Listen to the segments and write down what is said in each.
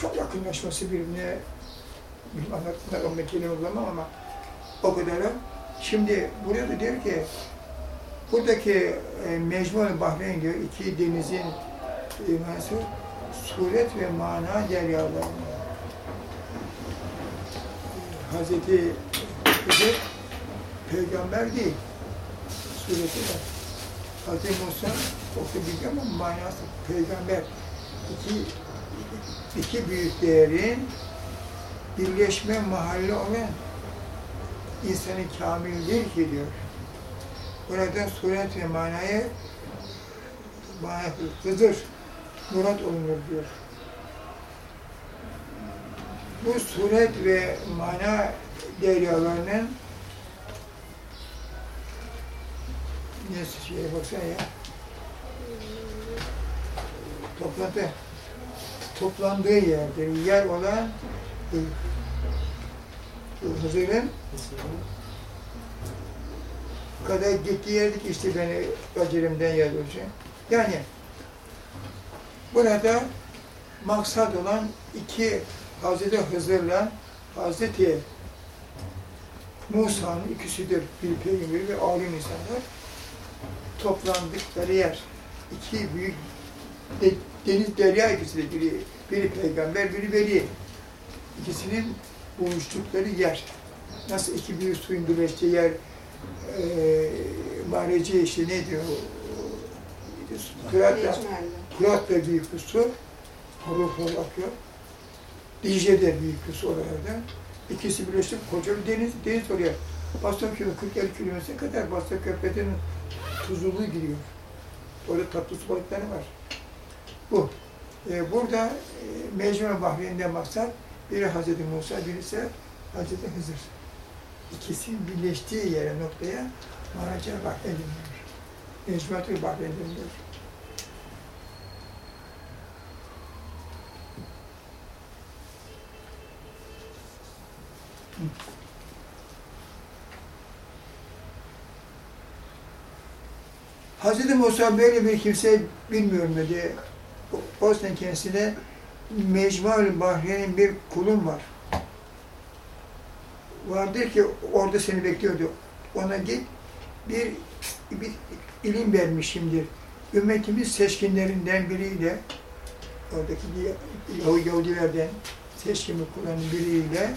çok yakınlaşması birbirine bilmem anlattılar o metinleri bulamam ama o kadarı. Şimdi burada da diyor ki buradaki e, Mecmul Bahreyn diyor iki denizin e, nasıl suret ve mana deryalarını Hazreti Hızır peygamber değil. Sureti var. Hazreti Musa okuduğu ama manası peygamber. İki, iki büyük değerin birleşme mahalli olan insanı kamildir ki diyor. Burada suret ve manayı bana Hızır murat olunur diyor. Bu suret ve mana deryalarının ne şeye baksana ya toplantı toplandığı yerdir. Yer olan e, Hızır'ın kadar gittiği yerdik işte beni acilimden yazıyorsun. Yani burada maksat olan iki Hazreti Hızır'la Hazreti Musa'nın ikisidir. Bir peygamber ve alim insanlar toplandıkları yer. İki büyük de, deniz derya ikisi de biri, biri peygamber, biri veli. İkisinin buluştukları yer. Nasıl iki büyük suyun birleştiği yer, e, mareci işte neydi o, Fırat'la, Fırat'la büyük bir su, horul horul akıyor. Dicle'de büyük bir su oralarda. İkisi birleşip koca bir deniz, deniz oraya. Baston Köprü 40-50 kilometre kadar Baston Köprü'den tuzluluğu giriyor. Orada tatlı su balıkları var. Bu. Ee, burada e, Mecnun Bahreyn'den maksat biri Hazreti Musa, birisi Hazreti Hızır. İkisi birleştiği yere, noktaya Maraca Bahreyn deniyor. Mecmuatı Bahreyn deniyor. Hazreti Musa böyle bir kimse bilmiyorum dedi. Yüzden kendisine Mecmual Bahreyn'in bir kulum var. Vardır ki orada seni bekliyordu. Ona git bir, bir ilim vermişimdir. Ümmetimin seçkinlerinden biriyle oradaki Yahudilerden seçkin kullanan biriyle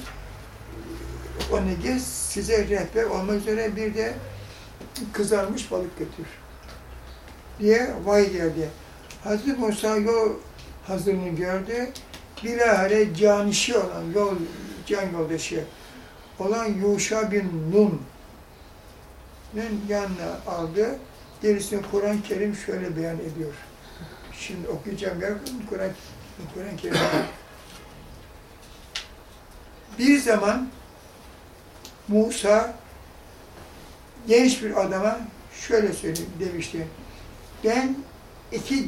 ona git size rehber olmak üzere bir de kızarmış balık götür diye vay geldi. Hazreti Musa yol hazırlığını gördü. Bilahare canişi olan, yol, can yoldaşı olan Yuşa bin Nun'un yanına aldı. Gerisini Kur'an-ı Kerim şöyle beyan ediyor. Şimdi okuyacağım ya Kur'an Kur'an Kerim. Bir zaman Musa genç bir adama şöyle söyleyeyim demişti. Ben iki